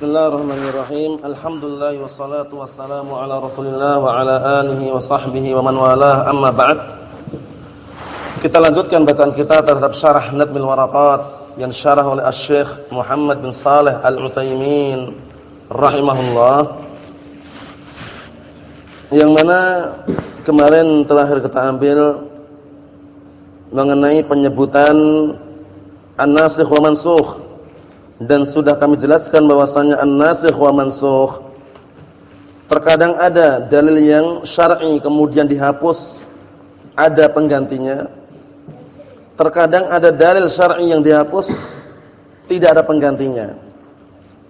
Bismillahirrahmanirrahim. Alhamdulillah wassalatu wassalamu ala Rasulillah wa ala alihi wa sahbihi wa man walah. Amma ba'd. Kita lanjutkan bacaan kita terhadap syarah Nadmil Waraqat yang syarah oleh Asy-Syaikh Muhammad bin Saleh Al-Utsaimin rahimahullah. Yang mana kemarin terakhir kita ambil mengenai penyebutan an-nasikh wa mansukh dan sudah kami jelaskan bahwasanya an-nasikh wa mansukh terkadang ada dalil yang syar'i kemudian dihapus ada penggantinya. Terkadang ada dalil syar'i yang dihapus tidak ada penggantinya.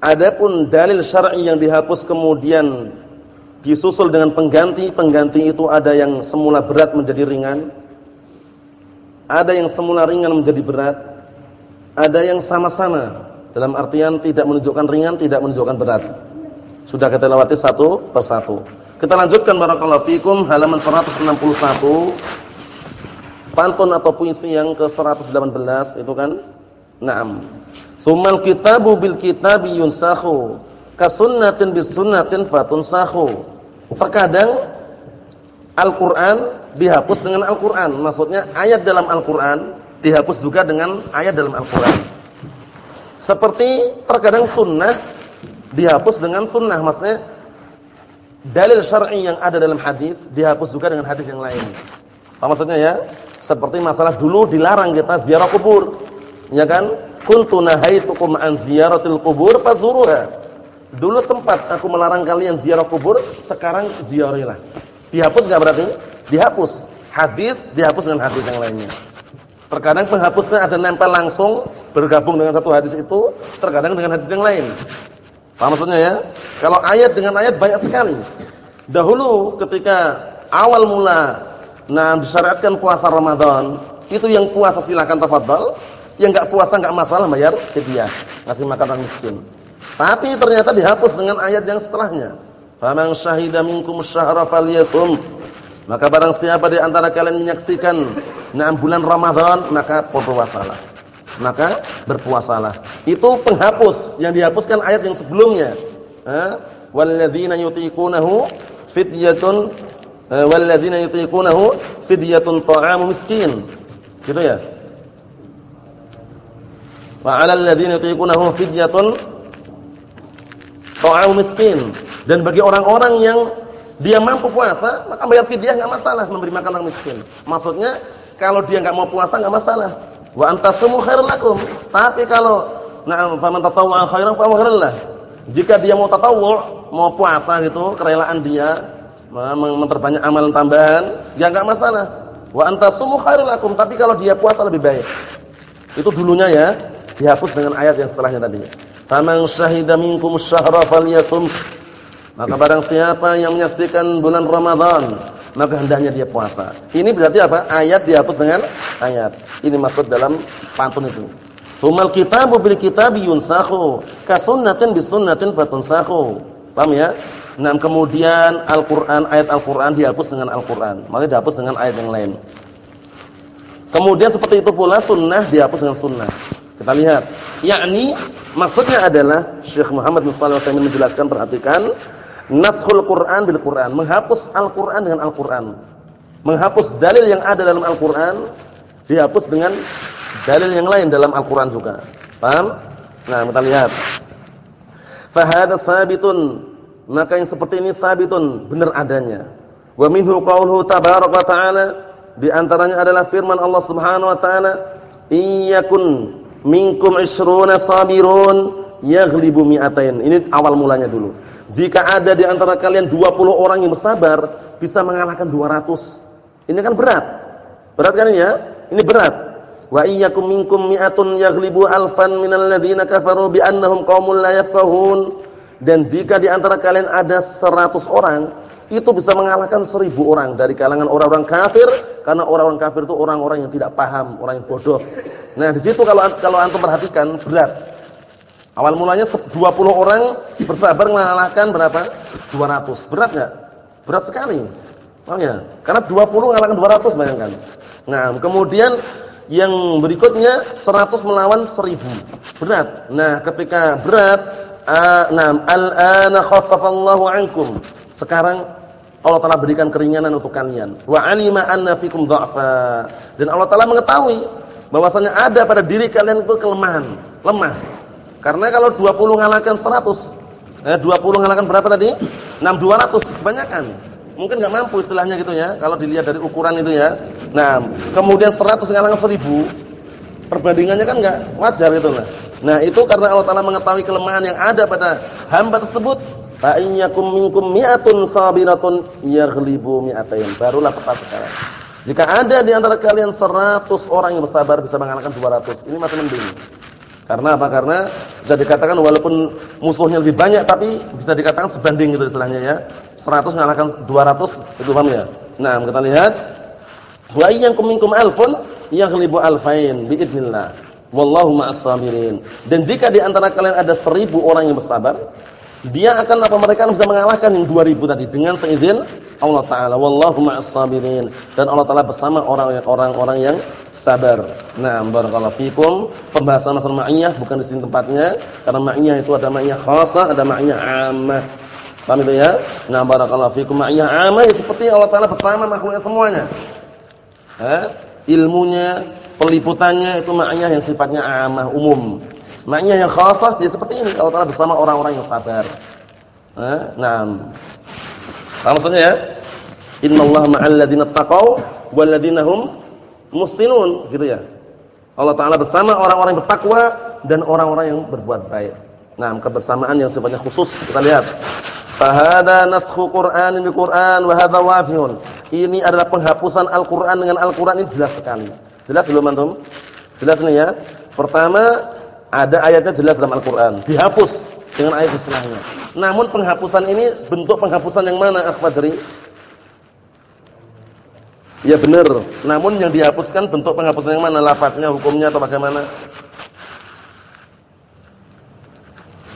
Adapun dalil syar'i yang dihapus kemudian disusul dengan pengganti pengganti itu ada yang semula berat menjadi ringan ada yang semula ringan menjadi berat ada yang sama-sama dalam artian tidak menunjukkan ringan, tidak menunjukkan berat. Sudah kita lewati satu persatu. Kita lanjutkan barakallahu fikum halaman 161. Pantun atau puisi yang ke-118 itu kan? Naam. Sumal kitabu bil kitabi yunsakhu kasunnatin bis sunnatin fatunsakhu. Terkadang Al-Qur'an dihapus dengan Al-Qur'an. Maksudnya ayat dalam Al-Qur'an dihapus juga dengan ayat dalam Al-Qur'an. Seperti terkadang sunnah dihapus dengan sunnah. Maksudnya dalil syar'i yang ada dalam hadis dihapus juga dengan hadis yang lain. Apa maksudnya ya? Seperti masalah dulu dilarang kita ziarah kubur. Ya kan? Kuntu nahaitukum an ziyaratil kubur fazuruha. Dulu sempat aku melarang kalian ziarah kubur, sekarang ziarahilah. Dihapus enggak berarti? Dihapus. Hadis dihapus dengan hadis yang lainnya. Terkadang penghapusnya ada nempel langsung bergabung dengan satu hadis itu, terkadang dengan hadis yang lain. Paham maksudnya ya? Kalau ayat dengan ayat banyak sekali. Dahulu ketika awal mula nah disyariatkan puasa Ramadan, itu yang puasa silakan tafadhal, yang enggak puasa enggak masalah bayar fidyah, ngasih makan orang miskin. Tapi ternyata dihapus dengan ayat yang setelahnya. Faman syahida minkum syahra falyasum. Maka barang siapa di antara kalian menyaksikan nah bulan Ramadan, maka berpuasalah. Maka berpuasalah. Itu penghapus yang dihapuskan ayat yang sebelumnya. Walladzina yutiqunahu fidyatun walladzina yutiqunahu fidyatun ta'amu miskin. Gitu ya? Wa 'alal ladzina yutiqunahu fidyatun ta'amu miskin. Dan bagi orang-orang yang dia mampu puasa, maka bayar fidyah enggak masalah memberi makan orang miskin. Maksudnya kalau dia enggak mau puasa enggak masalah. Wa antasumu khairul lakum. Tapi kalau na'am faman tatawwa khairan fa khairullah. Jika dia mau tatawwu, mau puasa gitu, kerelaan dia memperbanyak amalan tambahan, ya enggak masalah. Wa antasumu khairul lakum. Tapi kalau dia puasa lebih baik. Itu dulunya ya, dihapus dengan ayat yang setelahnya tadi. Faman syahida minkum syahra falyasum maka barang siapa yang menyaksikan bulan Ramadan, maka hendaknya dia puasa. Ini berarti apa? Ayat dihapus dengan ayat. Ini maksud dalam pantun itu. Sumal kitabu bil kitabi yunsakhu, kasunnatin bisunnatin fatunsakhu. Paham ya? Nah, kemudian Al-Qur'an ayat Al-Qur'an dihapus dengan Al-Qur'an, maka dihapus dengan ayat yang lain. Kemudian seperti itu pula sunnah dihapus dengan sunnah. Kita lihat, yakni maksudnya adalah Syekh Muhammad bin Shalih menjelaskan perhatikan Naskhul Quran bil Quran, menghapus Al-Quran dengan Al-Quran. Menghapus dalil yang ada dalam Al-Quran, dihapus dengan dalil yang lain dalam Al-Quran juga. Paham? Nah, kita lihat. Fahada sabitun, maka yang seperti ini sabitun, benar adanya. Wa minhu qawluhu tabaraka ta'ala, di antaranya adalah firman Allah Subhanahu wa taala, "Iyakun minkum 'ishruna sabirun yaghlibu mi'atain." Ini awal mulanya dulu. Jika ada di antara kalian 20 orang yang bersabar, bisa mengalahkan 200. Ini kan berat. Berat kan ini ya? Ini berat. Wa iyyakum minkum mi'atun yaghlibu alfan minal ladzina kafaru bi annahum qaumun la yafqahun. Dan jika di antara kalian ada 100 orang, itu bisa mengalahkan 1000 orang dari kalangan orang-orang kafir karena orang-orang kafir itu orang-orang yang tidak paham, orang yang bodoh. Nah, di situ kalau kalau antum perhatikan berat. Awal mulanya 20 orang bersabar mengalahkan berapa? 200. Berat enggak? Berat sekali. Makanya, karena 20 mengalahkan 200 bayangkan. Nah, kemudian yang berikutnya 100 melawan 1000. Berat. Nah, ketika berat Naam, al-ana Allahu 'ankum. Sekarang Allah Taala berikan keringanan untuk kalian. Wa 'alima anna fikum dha'fa. Dan Allah Taala mengetahui bahwasanya ada pada diri kalian itu kelemahan, lemah. Karena kalau 20 ngalahkan 100, eh 20 ngalahkan berapa tadi? 6 200 kebanyakan. Mungkin enggak mampu istilahnya gitu ya, kalau dilihat dari ukuran itu ya. Nah, kemudian 100 ngalahkan 1000, perbandingannya kan enggak wajar itu lah. Nah, itu karena Allah Taala mengetahui kelemahan yang ada pada hamba tersebut. Fa iyyakum minkum mi'atun sabiratun yaghlibu mi'atain. Barulah peta sekarang. Jika ada di antara kalian 100 orang yang bersabar bisa mengalahkan 200. Ini masih mending. Karena apa? Karena bisa dikatakan walaupun musuhnya lebih banyak tapi bisa dikatakan sebanding gitu istilahnya ya. 100 mengalahkan 200 itu paham ya? Nah, kita lihat wa iyyakum minkum alfun yaghlibu alfain biidznillah. Wallahu ma'as sabirin. Dan jika di antara kalian ada seribu orang yang bersabar, dia akan apa mereka bisa mengalahkan yang dua ribu tadi dengan seizin Allah taala. Wallahu ma'as sabirin. Dan Allah taala bersama orang-orang yang sabar. Nah, barakallahu fikum. Pembahasan masalah ma'iyah bukan di sini tempatnya karena ma'iyah itu ada ma'iyah khasah, ada ma'iyah 'ammah. Paham itu ya? Nah, barakallahu fikum ma'iyah 'ammah ya seperti Allah taala bersama makhluknya semuanya. Eh? Ilmunya, peliputannya itu maknanya yang sifatnya amah umum. Maknanya yang khasah dia seperti ini kalau Taala bersama orang-orang yang sabar. Nah. Apa maksudnya ya? Innallaha ma'al ladzina taqau wal ladzina hum muhsinun gitu ya. Allah Taala bersama orang-orang yang bertakwa dan orang-orang yang berbuat baik. Nah, kebersamaan yang sifatnya khusus kita lihat. Fahada naskhu Qur'anin bi Qur'an wa hadza wafihun. Ini adalah penghapusan Al-Qur'an dengan Al-Qur'an ini jelas sekali. Jelas belum antum? Jelas nih ya. Pertama, ada ayatnya jelas dalam Al-Qur'an, dihapus dengan ayat setelahnya. Namun penghapusan ini bentuk penghapusan yang mana, Al-Fajri? Ya benar. Namun yang dihapuskan bentuk penghapusan yang mana? Lafadznya, hukumnya atau bagaimana?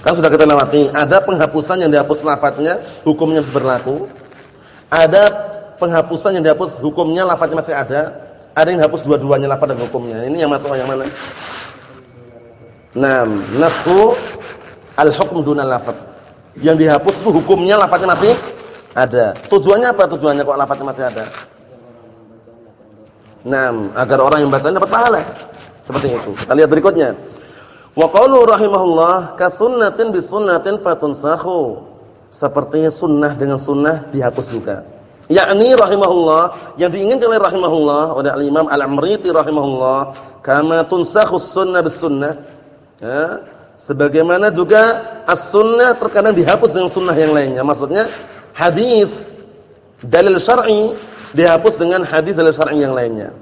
Kan sudah kita lewati. Ada penghapusan yang dihapus lafadznya, hukumnya berlaku. Ada penghapusan yang dihapus hukumnya, lafadznya masih ada. Ada yang hapus dua-duanya lafaz dan hukumnya. Ini yang masuk yang mana? Naam, nasku al-hukm dunal lafaz. Yang dihapus itu hukumnya lafaznya masih ada. Tujuannya apa tujuannya kok lafaznya masih ada? Naam, agar orang yang baca dapat pahala. Seperti itu. Kita lihat berikutnya. Wa qalu rahimahullah ka sunnatin bi sunnatin. Sepertinya sunnah dengan sunnah dihapus juga yakni rahimahullah yang diinginkan oleh rahimahullah oleh al-Imam Al-Amriti rahimahullah kama tunsakhus sunnah bis sunnah ya sebagaimana juga as-sunnah terkadang dihapus dengan sunnah yang lainnya. Maksudnya hadis dalil syar'i dihapus dengan hadis dalil syar'i yang lainnya.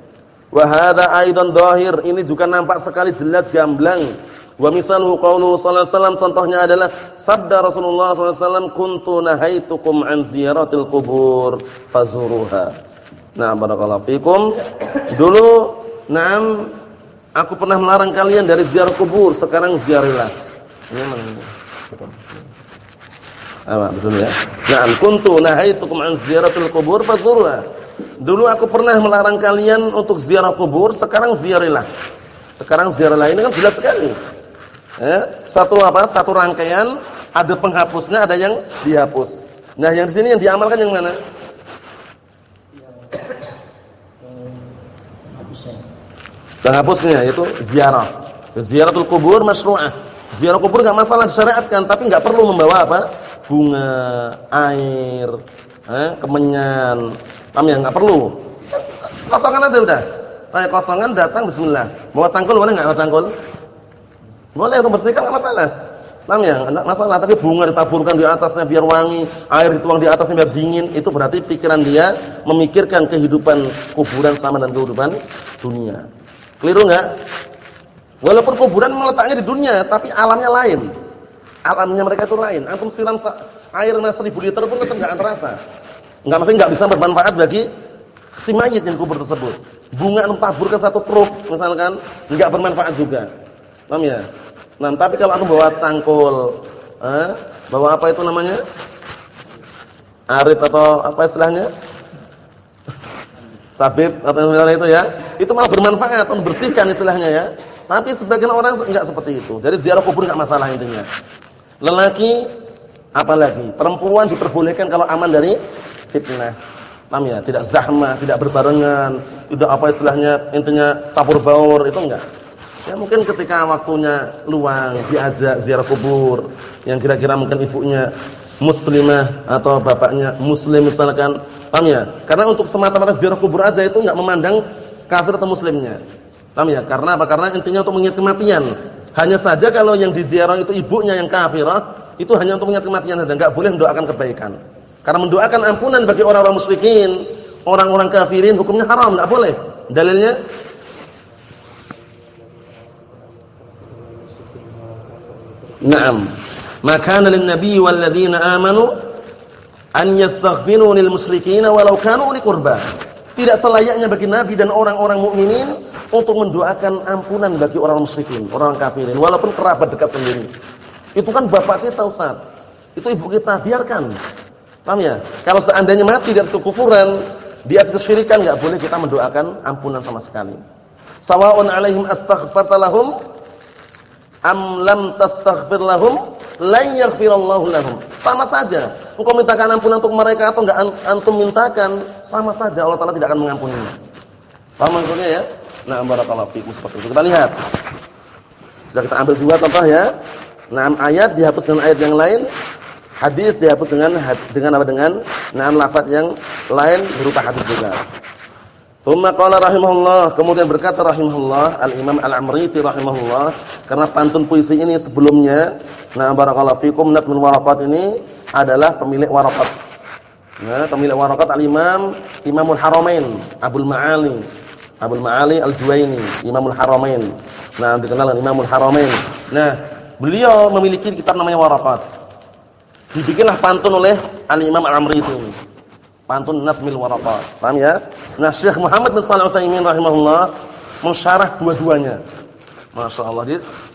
Wa hadza aidan dhahir. Ini juga nampak sekali jelas gamblang. Wa misaluhu qauluhu sallallahu alaihi contohnya adalah sabda Rasulullah sallallahu alaihi wasallam kuntu nahaitukum an ziyaratil qubur fazuruha. Nah, barakallahu fikum. Dulu na'am aku pernah melarang kalian dari ziarah kubur, sekarang ziarilah. Mana? Apa betul ya? Na'am kuntu nahaitukum an ziyaratil qubur fazuruha. Dulu aku pernah melarang kalian untuk ziarah kubur, sekarang ziarilah. Sekarang ziarahlah ini kan jelas sekali. Eh, satu apa? Satu rangkaian, ada penghapusnya, ada yang dihapus. Nah, yang di sini yang diamalkan yang mana? Penghapusnya yaitu ziarah. Ziaratul kubur masyru'ah. Ziarah kubur enggak masalah disyariatkan, tapi enggak perlu membawa apa? Bunga, air, eh, kemenyan. Paham ya? Enggak perlu. Kosongan ada udah. Kayak kosongan datang bismillah. Bawa tangkul boleh enggak bawa tangkul? Boleh untuk bersihkan enggak masalah. Paham ya? Enggak masalah, tapi bunga ditaburkan di atasnya biar wangi, air dituang di atasnya biar dingin, itu berarti pikiran dia memikirkan kehidupan kuburan sama dengan kehidupan dunia. Keliru enggak? Walaupun kuburan meletaknya di dunia, tapi alamnya lain. Alamnya mereka itu lain. Antum siram air 1000 liter pun tetap enggak terasa. Enggak mesti enggak bisa bermanfaat bagi si mayit yang kubur tersebut. Bunga antum taburkan satu truk misalkan, enggak bermanfaat juga. Paham ya? Nah, tapi kalau aku bawa cangkul, eh, bawa apa itu namanya? Arit atau apa istilahnya? Sabit atau misalnya itu ya. Itu malah bermanfaat, membersihkan istilahnya ya. Tapi sebagian orang enggak seperti itu. Jadi ziarah kubur enggak masalah intinya. Lelaki apalagi perempuan diperbolehkan kalau aman dari fitnah. Paham ya? Tidak zahmah, tidak berbarengan, tidak apa istilahnya intinya campur baur itu enggak. Ya mungkin ketika waktunya luang diajak ziarah kubur yang kira-kira mungkin ibunya muslimah atau bapaknya muslim misalkan. Paham ya? Karena untuk semata-mata ziarah kubur aja itu enggak memandang kafir atau muslimnya. Paham ya? Karena apa? Karena intinya untuk mengingat kematian. Hanya saja kalau yang diziarah itu ibunya yang kafirah, itu hanya untuk mengingat kematian saja, enggak boleh mendoakan kebaikan. Karena mendoakan ampunan bagi orang-orang musyrikin, orang-orang kafirin hukumnya haram, enggak boleh. Dalilnya Naam. Maka lin nabi wal ladzina amanu an yastaghfiru lil musyrikin walau kanu li qurba. Tidak selayaknya bagi nabi dan orang-orang mukminin untuk mendoakan ampunan bagi orang musyrikin, orang kafirin walaupun kerabat dekat sendiri. Itu kan bapak kita Ustaz. Itu ibu kita, biarkan. Paham ya? Kalau seandainya mati di atas kekufuran, di atas kesyirikan enggak boleh kita mendoakan ampunan sama sekali. Sawa'un 'alaihim astaghfarta lahum am lam tastaghfir lahum lan yaghfirallahu lahum. Sama saja. Engkau mintakan ampunan untuk mereka atau enggak antum mintakan, sama saja Allah Taala tidak akan mengampuninya. Paham maksudnya ya? Nah, barakallahu fiikum seperti itu. Kita lihat. Sudah kita ambil dua contoh ya. Nah, ayat dihapus dengan ayat yang lain, Hadis dihapus dengan dengan apa dengan enam lafaz yang lain berupa hadis juga. Tsumma qala rahimahullah, kemudian berkata rahimahullah Al-Imam Al-Amriti rahimahullah, karena pantun puisi ini sebelumnya, nah barakallahu fikum Natmul Waraqat ini adalah pemilik Waraqat. Nah, pemilik Waraqat Al-Imam Imamul Haramain, Abdul Ma'ali, Abdul Ma'ali Al-Juwaini, Imamul Haramain. Nah, dikenal dengan Imamul Haramain. Nah, beliau memiliki kitab namanya Waraqat dibikinlah pantun oleh Al-Imam Al-Amri itu. Pantun Nazmil Waraqat. Paham ya? Nah, Syekh Muhammad bin Shalih rahimahullah mensyarah dua-duanya. Masya Allah.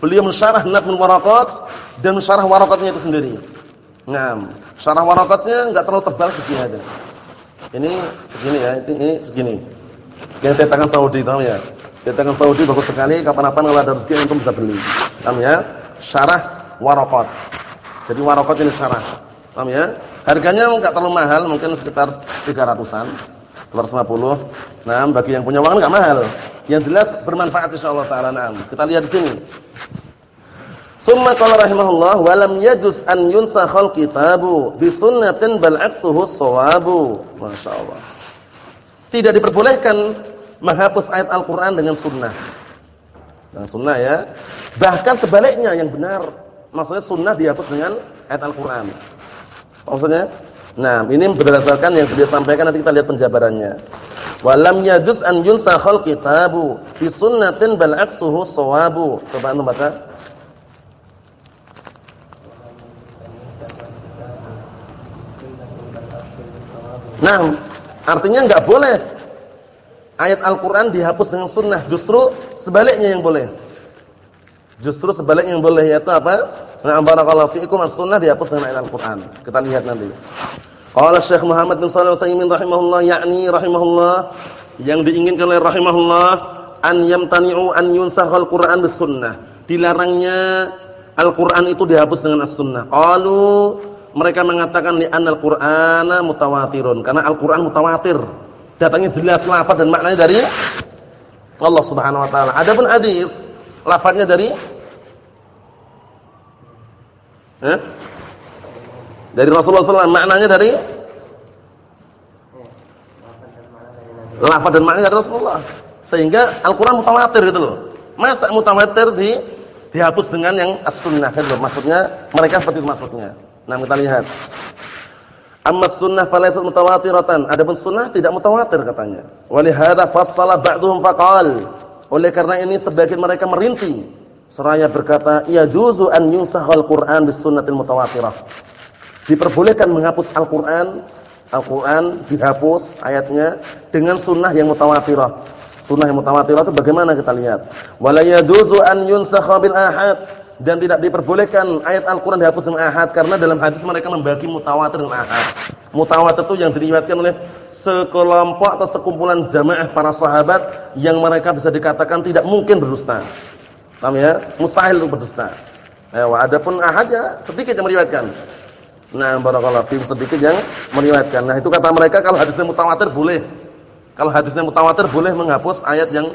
Beliau mensyarah Nazmil Waraqat dan mensyarah Waraqatnya itu sendiri. Nah, syarah Waraqatnya enggak terlalu tebal segini aja. Ini segini ya, ini, ini segini. Yang cetakan Saudi, paham ya? Cetakan Saudi bagus sekali, kapan-kapan kalau ada rezeki untuk bisa beli. Paham ya? Syarah Waraqat. Jadi warokot ini syarah. Paham ya? Harganya enggak terlalu mahal, mungkin sekitar 300-an. 250. Nah, bagi yang punya uang enggak mahal. Yang jelas bermanfaat insyaallah taala. Nah, kita lihat di sini. Summa qala rahimahullah wa lam yajuz an yunsakhal kitabu bi sunnatin bal aksuhu shawabu. Masyaallah. Tidak diperbolehkan menghapus ayat Al-Qur'an dengan sunnah. Dengan sunnah ya. Bahkan sebaliknya yang benar maksudnya sunnah dihapus dengan ayat Al-Quran. Maksudnya, nah ini berdasarkan yang beliau sampaikan nanti kita lihat penjabarannya. Walam yajuz an yunsakhal kitabu bi sunnatin bal aksuhu sawabu. Coba antum baca. Nah, artinya enggak boleh ayat Al-Qur'an dihapus dengan sunnah, justru sebaliknya yang boleh. Justru sebaliknya yang boleh yaitu apa? Nah, barakallahu fiikum as-sunnah dihapus dengan ayat Al-Qur'an. Kita lihat nanti. Qala Syekh Muhammad bin Shalih Al-Utsaimin rahimahullah yakni rahimahullah yang diinginkan oleh rahimahullah an yamtani'u an yunsakhal Qur'an bis sunnah. Dilarangnya Al-Qur'an itu dihapus dengan as-sunnah. Qalu mereka mengatakan li anal Qur'ana mutawatirun karena Al-Qur'an mutawatir. Datangnya jelas lafaz dan maknanya dari Allah Subhanahu wa taala. Adapun hadis lafaznya dari eh? Dari Rasulullah SAW maknanya dari lafaz dan maknanya dari Rasulullah. Sehingga Al-Qur'an mutawatir gitu loh. Masa mutawatir di dihapus dengan yang as-sunnah gitu loh. Maksudnya mereka seperti itu maksudnya. Nah, kita lihat. Amma sunnah falaysat mutawatiratan. Adapun sunnah tidak mutawatir katanya. Walihada fassala ba'dhum faqal oleh karena ini sebagian mereka merinci seraya berkata, "Ya juzu an yunsahal Qur'an bis sunnatil mutawatirah." Diperbolehkan menghapus Al-Qur'an, Al-Qur'an dihapus ayatnya dengan sunnah yang mutawatirah. Sunnah yang mutawatirah itu bagaimana kita lihat? An ahad dan tidak diperbolehkan ayat Al-Qur'an dihapus dengan ahad karena dalam hadis mereka membagi mutawatir dengan ahad. Mutawatir itu yang diriwayatkan oleh sekelompok atau sekumpulan jamaah para sahabat yang mereka bisa dikatakan tidak mungkin berdusta. Paham ya? Mustahil untuk berdusta. Eh, adapun ahad ya sedikit yang meriwayatkan. Nah, barakallahu fiikum sedikit yang meriwayatkan. Nah, itu kata mereka kalau hadisnya mutawatir boleh. Kalau hadisnya mutawatir boleh menghapus ayat yang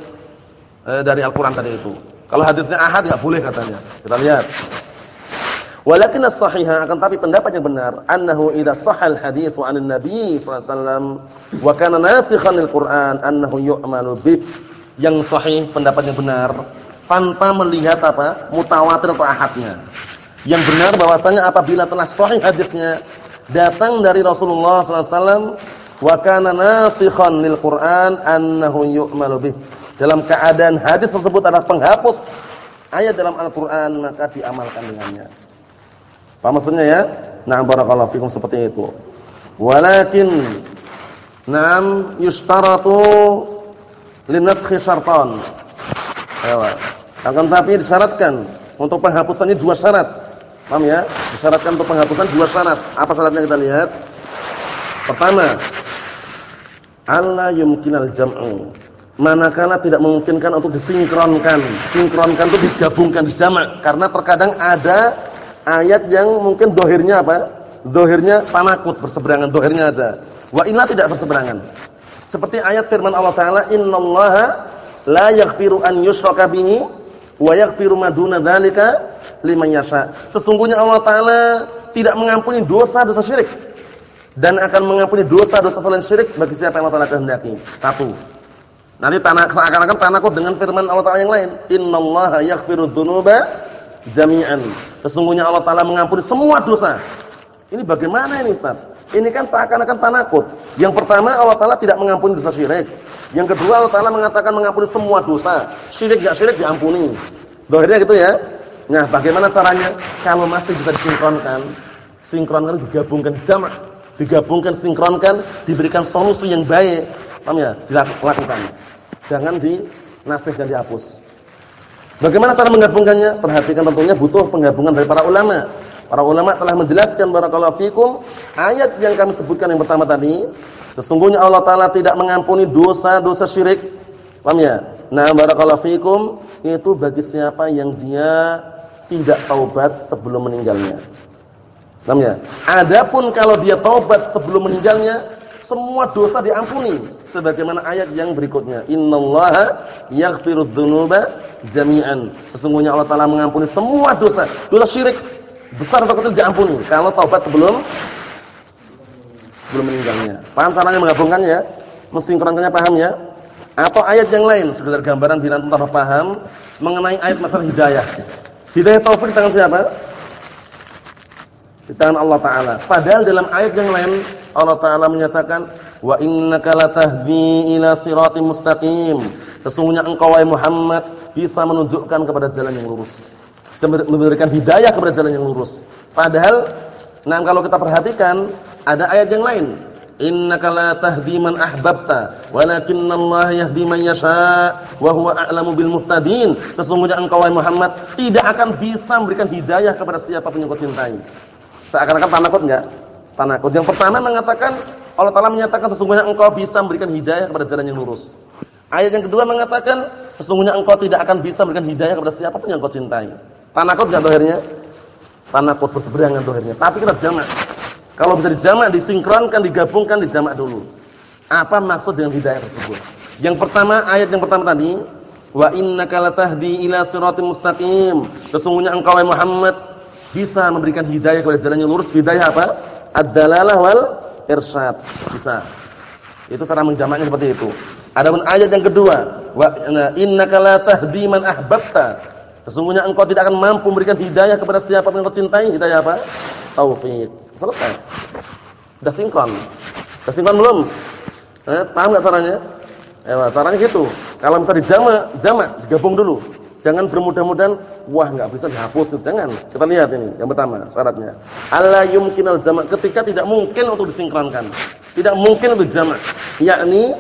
eh, dari Al-Qur'an tadi itu. Kalau hadisnya ahad enggak boleh katanya. Kita lihat. Walakin as-sahihah akan tapi pendapat yang benar annahu idza sahal hadits 'an nabi sallallahu alaihi wasallam wa kana nasikhan lil-Qur'an annahu yu'malu bih. Yang sahih pendapat yang benar tanpa melihat apa? mutawatir atau ahadnya. Yang benar bahwasanya apabila telah sahih hadisnya datang dari Rasulullah wasallam wa kana nasikhan lil-Qur'an annahu yu'malu bih. Dalam keadaan hadis tersebut adalah penghapus ayat dalam Al-Qur'an maka diamalkan dengannya. Paham maksudnya ya? Na'am barakallahu fikum seperti itu. Walakin na'am yustaratu linaskhi syartan. Akan tapi disyaratkan untuk penghapusan ini dua syarat. Paham ya? Disyaratkan untuk penghapusan dua syarat. Apa syaratnya kita lihat? Pertama, alla yumkinal jam'u. Manakala tidak memungkinkan untuk disinkronkan. Sinkronkan itu digabungkan jamak karena terkadang ada ayat yang mungkin dohirnya apa? Dohirnya panakut berseberangan, dohirnya aja. Wa inna tidak berseberangan. Seperti ayat firman Allah Taala, Innallaha la yaghfiru an yushraka bihi wa yaghfiru ma duna liman yasha. Sesungguhnya Allah Taala tidak mengampuni dosa-dosa syirik dan akan mengampuni dosa-dosa selain syirik bagi siapa yang Allah Taala kehendaki. Satu. Nanti tanah seakan-akan tanakut dengan firman Allah Taala yang lain, Innallaha yaghfiru dzunuba jami'an. Sesungguhnya Allah taala mengampuni semua dosa. Ini bagaimana ini Ustaz? Ini kan seakan-akan tanakut. Yang pertama Allah taala tidak mengampuni dosa syirik. Yang kedua Allah taala mengatakan mengampuni semua dosa. Syirik enggak syirik diampuni. Dohirnya gitu ya. Nah, bagaimana caranya? Kalau masih bisa disinkronkan, sinkronkan digabungkan jamak, digabungkan sinkronkan, diberikan solusi yang baik. Paham ya? Dilakukan. Jangan dinasih dan dihapus. Bagaimana cara menggabungkannya? Perhatikan tentunya butuh penggabungan dari para ulama. Para ulama telah menjelaskan barakallahu fikum ayat yang kami sebutkan yang pertama tadi, sesungguhnya Allah taala tidak mengampuni dosa-dosa syirik. Paham ya? Nah, barakallahu fikum itu bagi siapa yang dia tidak taubat sebelum meninggalnya. Paham ya? Adapun kalau dia taubat sebelum meninggalnya, semua dosa diampuni sebagaimana ayat yang berikutnya. Innallaha yaghfirudz dzunuba jami'an. Sesungguhnya Allah Taala mengampuni semua dosa. Dosa syirik besar atau kecil diampuni kalau taubat sebelum belum meninggalnya. Paham caranya menggabungkannya? Mensinkronkannya paham ya? Atau ayat yang lain sekedar gambaran bila antum paham mengenai ayat masalah hidayah. Hidayah taufik di tangan siapa? Di tangan Allah Taala. Padahal dalam ayat yang lain Allah Taala menyatakan wa innaka latahdi ila siratim mustaqim. Sesungguhnya engkau wahai Muhammad bisa menunjukkan kepada jalan yang lurus. Bisa memberikan hidayah kepada jalan yang lurus. Padahal nah kalau kita perhatikan ada ayat yang lain. Innaka la tahdi man ahbabta, walakinallaha yahdi man yasha, wa huwa a'lamu bil muhtadin. Sesungguhnya engkau wahai Muhammad tidak akan bisa memberikan hidayah kepada siapa pun yang kau cintai. Seakan-akan tanakut enggak? Tanakut. Yang pertama mengatakan Allah Taala menyatakan sesungguhnya engkau bisa memberikan hidayah kepada jalan yang lurus. Ayat yang kedua mengatakan sesungguhnya engkau tidak akan bisa memberikan hidayah kepada siapa pun yang kau cintai. Tanakut enggak dohirnya? Tanakut berseberangan dohirnya. Tapi kita jamak. Kalau bisa dijamak, disinkronkan, digabungkan, dijamak dulu. Apa maksud dengan hidayah tersebut? Yang pertama, ayat yang pertama tadi, wa innaka latahdi ila siratim mustaqim. Sesungguhnya engkau wahai Muhammad bisa memberikan hidayah kepada jalan yang lurus. Hidayah apa? Ad-dalalah wal irsyad. Bisa. Itu cara menjamaknya seperti itu. Adapun ayat yang kedua, wa innaka la tahdi man ahbabta. Sesungguhnya engkau tidak akan mampu memberikan hidayah kepada siapa yang engkau cintai. Hidayah apa? Taufik. Selesai. Sudah sinkron. Sudah sinkron belum? Eh, paham enggak caranya? Eh, caranya gitu. Kalau bisa dijamak, jamak, digabung dulu. Jangan bermudah-mudahan wah enggak bisa dihapus gitu. Jangan. Kita lihat ini yang pertama syaratnya. Alla yumkinal jamak ketika tidak mungkin untuk disinkronkan. Tidak mungkin untuk jamak. Yakni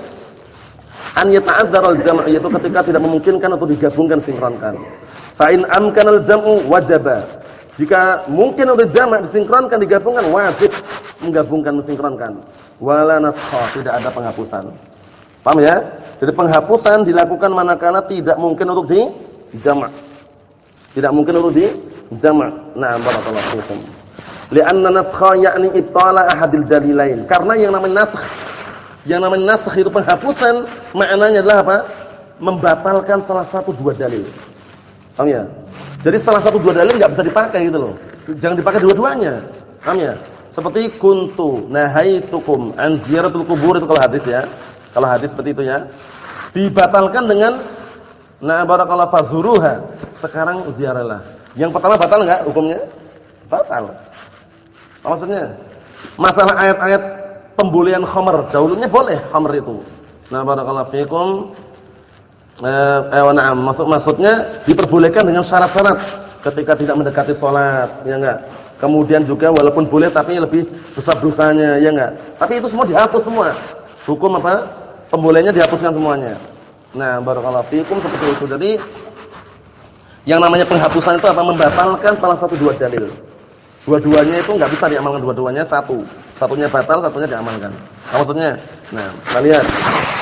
an yata'adzar al-jam' yaitu ketika tidak memungkinkan untuk digabungkan sinkronkan. Fa in jam'u wajaba. Jika mungkin untuk jamak disinkronkan digabungkan wajib menggabungkan mensinkronkan. Wala tidak ada penghapusan. Paham ya? Jadi penghapusan dilakukan manakala tidak mungkin untuk di jamak. Tidak mungkin untuk di Jama'. Na'am barakallahu fikum. Li'anna naskha yakni ibtala ahadil dalilain. Karena yang namanya nasakh yang namanya nasakh itu penghapusan, maknanya adalah apa? Membatalkan salah satu dua dalil. Paham ya? Jadi salah satu dua dalil enggak bisa dipakai gitu loh. Jangan dipakai dua-duanya. Paham ya? Seperti kuntu nahaitukum an ziyaratul kubur itu kalau hadis ya. Kalau hadis seperti itu ya. Dibatalkan dengan na barakallahu fazuruha. Sekarang ziarahlah. Yang pertama batal enggak hukumnya? Batal. Maksudnya masalah ayat-ayat pembolehan khamr, dahulunya boleh khamr itu. Nah, barakallahu fikum. Eh, eh na'am, maksud maksudnya diperbolehkan dengan syarat-syarat ketika tidak mendekati salat, ya enggak? Kemudian juga walaupun boleh tapi lebih besar dosanya, ya enggak? Tapi itu semua dihapus semua. Hukum apa? Pembolehnya dihapuskan semuanya. Nah, barakallahu fikum seperti itu. Jadi yang namanya penghapusan itu apa? Membatalkan salah satu dua dalil. Dua-duanya itu enggak bisa diamalkan dua-duanya satu. Satunya batal, satunya diamalkan. Apa maksudnya? Nah, kita lihat.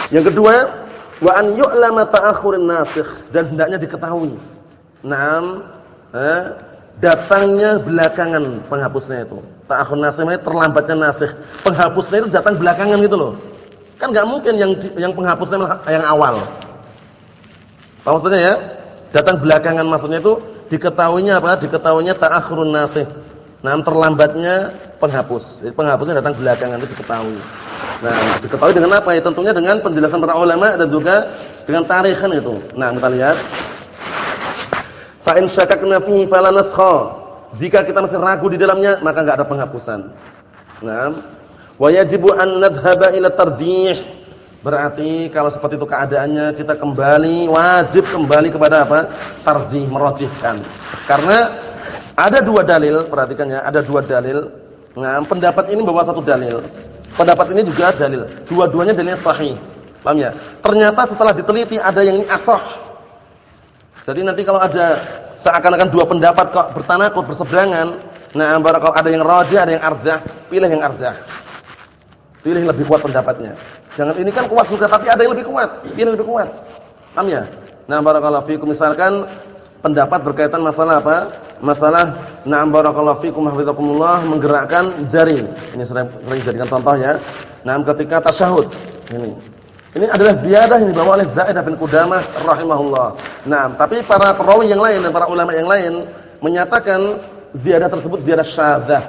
Yang kedua, wa an yu'lama ta'akhurun nasikh dan hendaknya diketahui. Naam, eh, datangnya belakangan penghapusnya itu. Ta'akhur nasikh itu terlambatnya nasikh. Penghapusnya itu datang belakangan gitu loh. Kan enggak mungkin yang yang penghapusnya yang awal. Apa maksudnya ya? Datang belakangan maksudnya itu diketahuinya apa? Diketahuinya ta'akhurun nasikh Nah, terlambatnya penghapus. Jadi penghapusnya datang belakangan itu diketahui. Nah, diketahui dengan apa ya? Tentunya dengan penjelasan para ulama dan juga dengan tarikhan itu. Nah, kita lihat. Fa in syakakna fihi. Jika kita masih ragu di dalamnya, maka enggak ada penghapusan. Nah, wa yajibu an nadhhaba ila tarjih. Berarti kalau seperti itu keadaannya kita kembali wajib kembali kepada apa? Tarjih, merojihkan. Karena ada dua dalil, perhatikan ya, ada dua dalil. Nah, pendapat ini bawa satu dalil. Pendapat ini juga dalil. Dua-duanya dalilnya sahih. Paham ya? Ternyata setelah diteliti ada yang ini asah. Jadi nanti kalau ada seakan-akan dua pendapat kok bertanakut, berseberangan, nah kalau ada yang rajih, ada yang arjah, pilih yang arjah. Pilih yang lebih kuat pendapatnya. Jangan ini kan kuat juga tapi ada yang lebih kuat, pilih lebih kuat. Paham ya? Nah, barakallahu fiikum misalkan pendapat berkaitan masalah apa? masalah na'am barakallahu fikum hafizakumullah menggerakkan jari. Ini sering sering jadikan contoh ya. Na'am ketika tasyahud. Ini. Ini adalah ziyadah yang dibawa oleh Zaidah bin Qudamah rahimahullah. Nah, tapi para perawi yang lain dan para ulama yang lain menyatakan ziyadah tersebut ziyadah syadzah.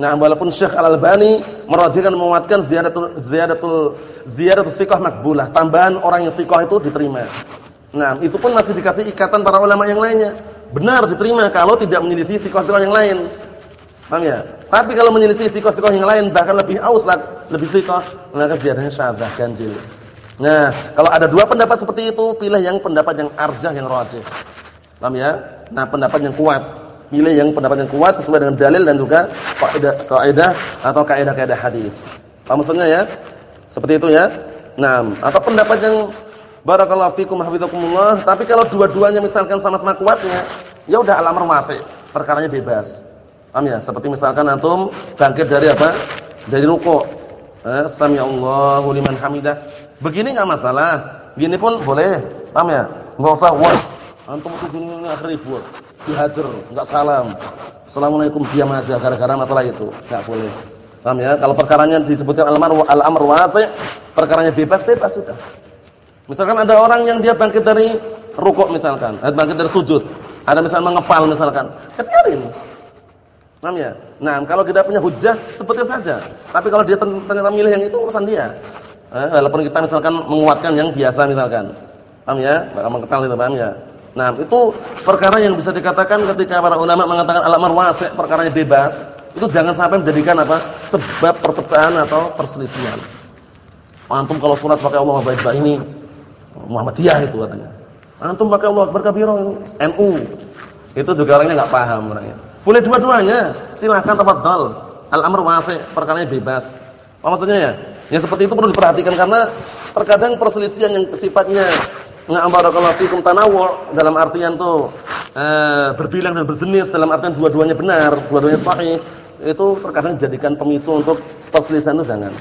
Nah, walaupun Syekh Al-Albani merajihkan menguatkan ziyadatul ziyadatul ziyadatul thiqah makbulah, tambahan orang yang thiqah itu diterima. Nah, itu pun masih dikasih ikatan para ulama yang lainnya benar diterima kalau tidak menyelisih sikoh-sikoh yang lain. Paham ya? Tapi kalau menyelisih sikoh-sikoh yang lain bahkan lebih auslat, lebih sikoh, maka ziyadahnya syadzah ganjil. Nah, kalau ada dua pendapat seperti itu, pilih yang pendapat yang arjah yang rajih. Paham ya? Nah, pendapat yang kuat. Pilih yang pendapat yang kuat sesuai dengan dalil dan juga kaidah kaidah atau kaidah-kaidah hadis. Paham maksudnya ya? Seperti itu ya. Nah, atau pendapat yang Barakallahu fikum hafizakumullah. Tapi kalau dua-duanya misalkan sama-sama kuatnya, ya udah alamar wasi, perkaranya bebas. Paham ya? Seperti misalkan antum bangkit dari apa? Dari ruku'. Eh, sami Allahu liman hamidah. Begini enggak masalah. Begini pun boleh. Paham ya? Enggak usah wah. Antum itu gini akhir ribut. Dihajar, enggak salam. Assalamualaikum diam aja gara-gara masalah itu. Enggak boleh. Paham ya? Kalau perkaranya disebutkan al-amr al-amr wasi', perkaranya bebas, bebas sudah. Misalkan ada orang yang dia bangkit dari rukuk misalkan, atau bangkit dari sujud. Ada misalnya mengepal misalkan. Biarin. Paham ya? Nah, kalau kita punya hujah seperti saja. Tapi kalau dia ternyata milih yang itu urusan dia. Eh, walaupun kita misalkan menguatkan yang biasa misalkan. Paham ya? Bakal mengepal itu paham ya? Nah, itu perkara yang bisa dikatakan ketika para ulama mengatakan al-amr wasi', perkaranya bebas, itu jangan sampai menjadikan apa? sebab perpecahan atau perselisihan. Antum kalau sholat pakai Allah baik-baik ini Muhammadiyah itu katanya. Antum pakai Allah Akbar NU. Itu juga orangnya enggak paham orangnya. Boleh dua-duanya. Silakan tafadhol. Al-amr wasi', perkaranya bebas. Apa maksudnya ya? Yang seperti itu perlu diperhatikan karena terkadang perselisihan yang sifatnya ngambarakallahu fikum tanawu' dalam artian tuh eh, berbilang dan berjenis dalam artian dua-duanya benar, dua-duanya sahih, itu terkadang jadikan pemicu untuk perselisihan itu jangan.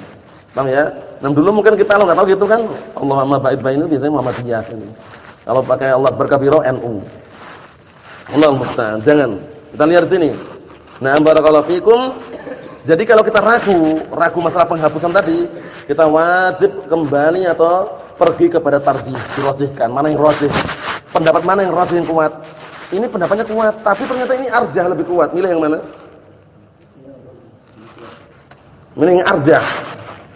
Paham ya? Nah dulu mungkin kita kalau enggak tahu gitu kan, Allahumma ba'id bainu biasanya Muhammadiyah ini. Kalau pakai Allah berkabiro NU. Allah musta'an. Jangan. Kita lihat di sini. Nah, barakallahu fikum. Jadi kalau kita ragu, ragu masalah penghapusan tadi, kita wajib kembali atau pergi kepada tarjih, dirojihkan. Mana yang rojih? Pendapat mana yang rojih yang kuat? Ini pendapatnya kuat, tapi ternyata ini arjah lebih kuat. Milih yang mana? Milih yang arjah.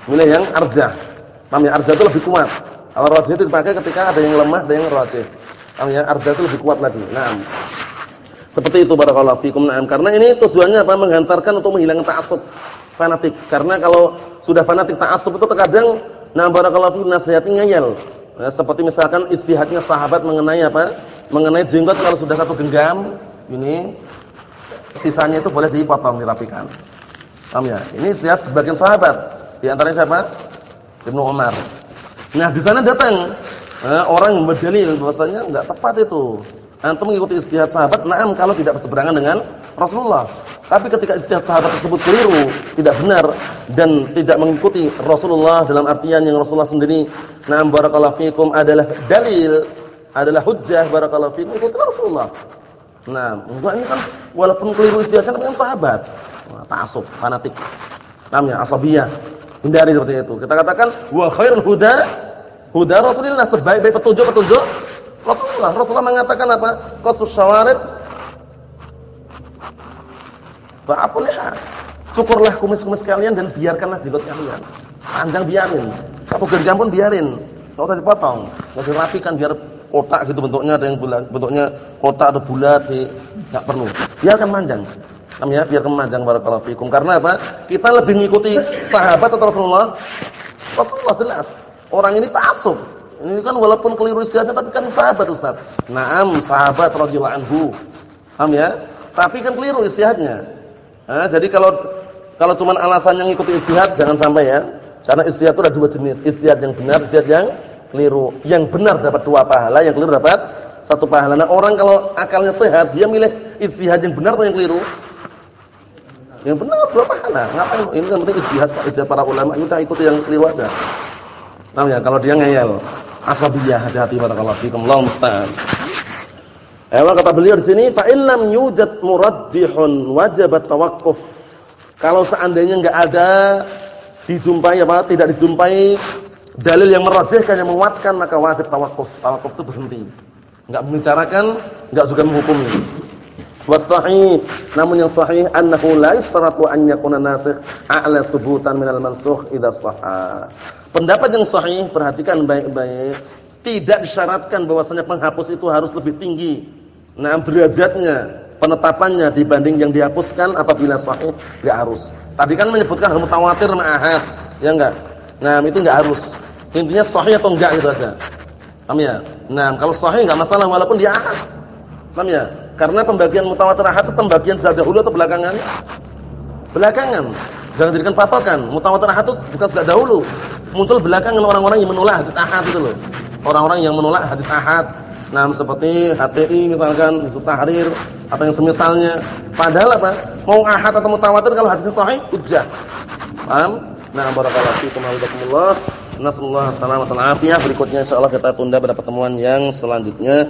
Milih yang arjah. Paham ya? Arjah itu lebih kuat. Kalau rojih itu dipakai ketika ada yang lemah, ada yang rojih. Paham ya? Arjah itu lebih kuat lagi. Nah, seperti itu barakallahu fikum. Naam. Karena ini tujuannya apa? Menghantarkan untuk menghilangkan ta'assub fanatik. Karena kalau sudah fanatik ta'assub itu terkadang nah barakallahu fikum nasihatnya ngeyel. Nah, seperti misalkan istihadnya sahabat mengenai apa? Mengenai jenggot kalau sudah satu genggam, ini sisanya itu boleh dipotong, dirapikan. Paham ya? Ini istihad sebagian sahabat. Di antaranya siapa? Ibnu Umar. Nah, di sana datang nah, orang berdalil bahwasanya enggak tepat itu antum mengikuti istihad sahabat, na'am kalau tidak berseberangan dengan Rasulullah. Tapi ketika istihad sahabat tersebut keliru, tidak benar dan tidak mengikuti Rasulullah dalam artian yang Rasulullah sendiri, na'am barakallahu fikum adalah dalil, adalah hujjah barakallahu fikum ikuti Rasulullah. Nah, enggak ini kan walaupun keliru istihadnya tapi kan sahabat. Nah, ta'assub, fanatik. Namanya asabiyah. Hindari seperti itu. Kita katakan wa khairul huda huda Rasulullah sebaik-baik petunjuk-petunjuk Rasulullah. Rasulullah mengatakan apa? Qasus syawarib Ba'apun liha. Cukurlah kumis-kumis kalian dan biarkanlah jenggot kalian. Panjang biarin. Satu genggam pun biarin. Enggak usah dipotong. Enggak usah rapikan biar kotak gitu bentuknya ada yang bulat, bentuknya kotak atau bulat enggak perlu. Biarkan panjang. Namanya biarkan panjang barakallahu fikum. Karena apa? Kita lebih mengikuti sahabat atau Rasulullah. Rasulullah jelas. Orang ini ta'assub. Ini kan walaupun keliru istihadnya tapi kan sahabat Ustaz. Naam, sahabat radhiyallahu anhu. Paham ya? Tapi kan keliru istihadnya. Nah, jadi kalau kalau cuma alasannya ngikuti istihad jangan sampai ya. Karena istihad itu ada dua jenis, istihad yang benar, istihad yang keliru. Yang benar dapat dua pahala, yang keliru dapat satu pahala. Nah, orang kalau akalnya sehat, dia milih istihad yang benar atau yang keliru? Yang benar dua pahala. Ngapain? Ini kan penting istihad, istihad para ulama, kita ikuti yang keliru aja. Paham ya? Kalau dia ngeyel asabiyah hati-hati barakallahu fikum Allah musta'an. Ewa kata beliau di sini fa illam yujad murajjihun wajib tawaqquf. Kalau seandainya enggak ada dijumpai apa tidak dijumpai dalil yang merajihkan yang menguatkan maka wajib tawaqquf. Tawaqquf itu berhenti. Enggak membicarakan, enggak juga menghukumi. Wasahih, namun yang sahih annahu la yustaratu an yakuna nasikh a'la thubutan minal mansukh idza sahha. Pendapat yang sahih, perhatikan baik-baik, tidak disyaratkan bahwasanya penghapus itu harus lebih tinggi. Nah, derajatnya, penetapannya dibanding yang dihapuskan apabila sahih enggak harus. Tadi kan menyebutkan mutawatir sama ahad, ya enggak? Nah, itu enggak harus. Intinya sahih atau enggak gitu aja. Paham ya? Nah, kalau sahih enggak masalah walaupun dia ahad. Paham ya? Karena pembagian mutawatir ahad itu pembagian sejak dahulu atau belakangan? Belakangan. Jangan jadikan patokan. Mutawatir ahad itu bukan sejak dahulu muncul belakangan orang-orang yang menolak hadis ahad itu loh. Orang-orang yang menolak hadis ahad. Nah, seperti HTI misalkan, Hizbut Tahrir atau yang semisalnya. Padahal apa? Mau ahad atau mutawatir kalau hadisnya sahih, hujjah. Paham? Nah, barakallahu fiikum wa jazakumullah. Nasallahu salamatan afiyah. Berikutnya insyaallah kita tunda pada pertemuan yang selanjutnya.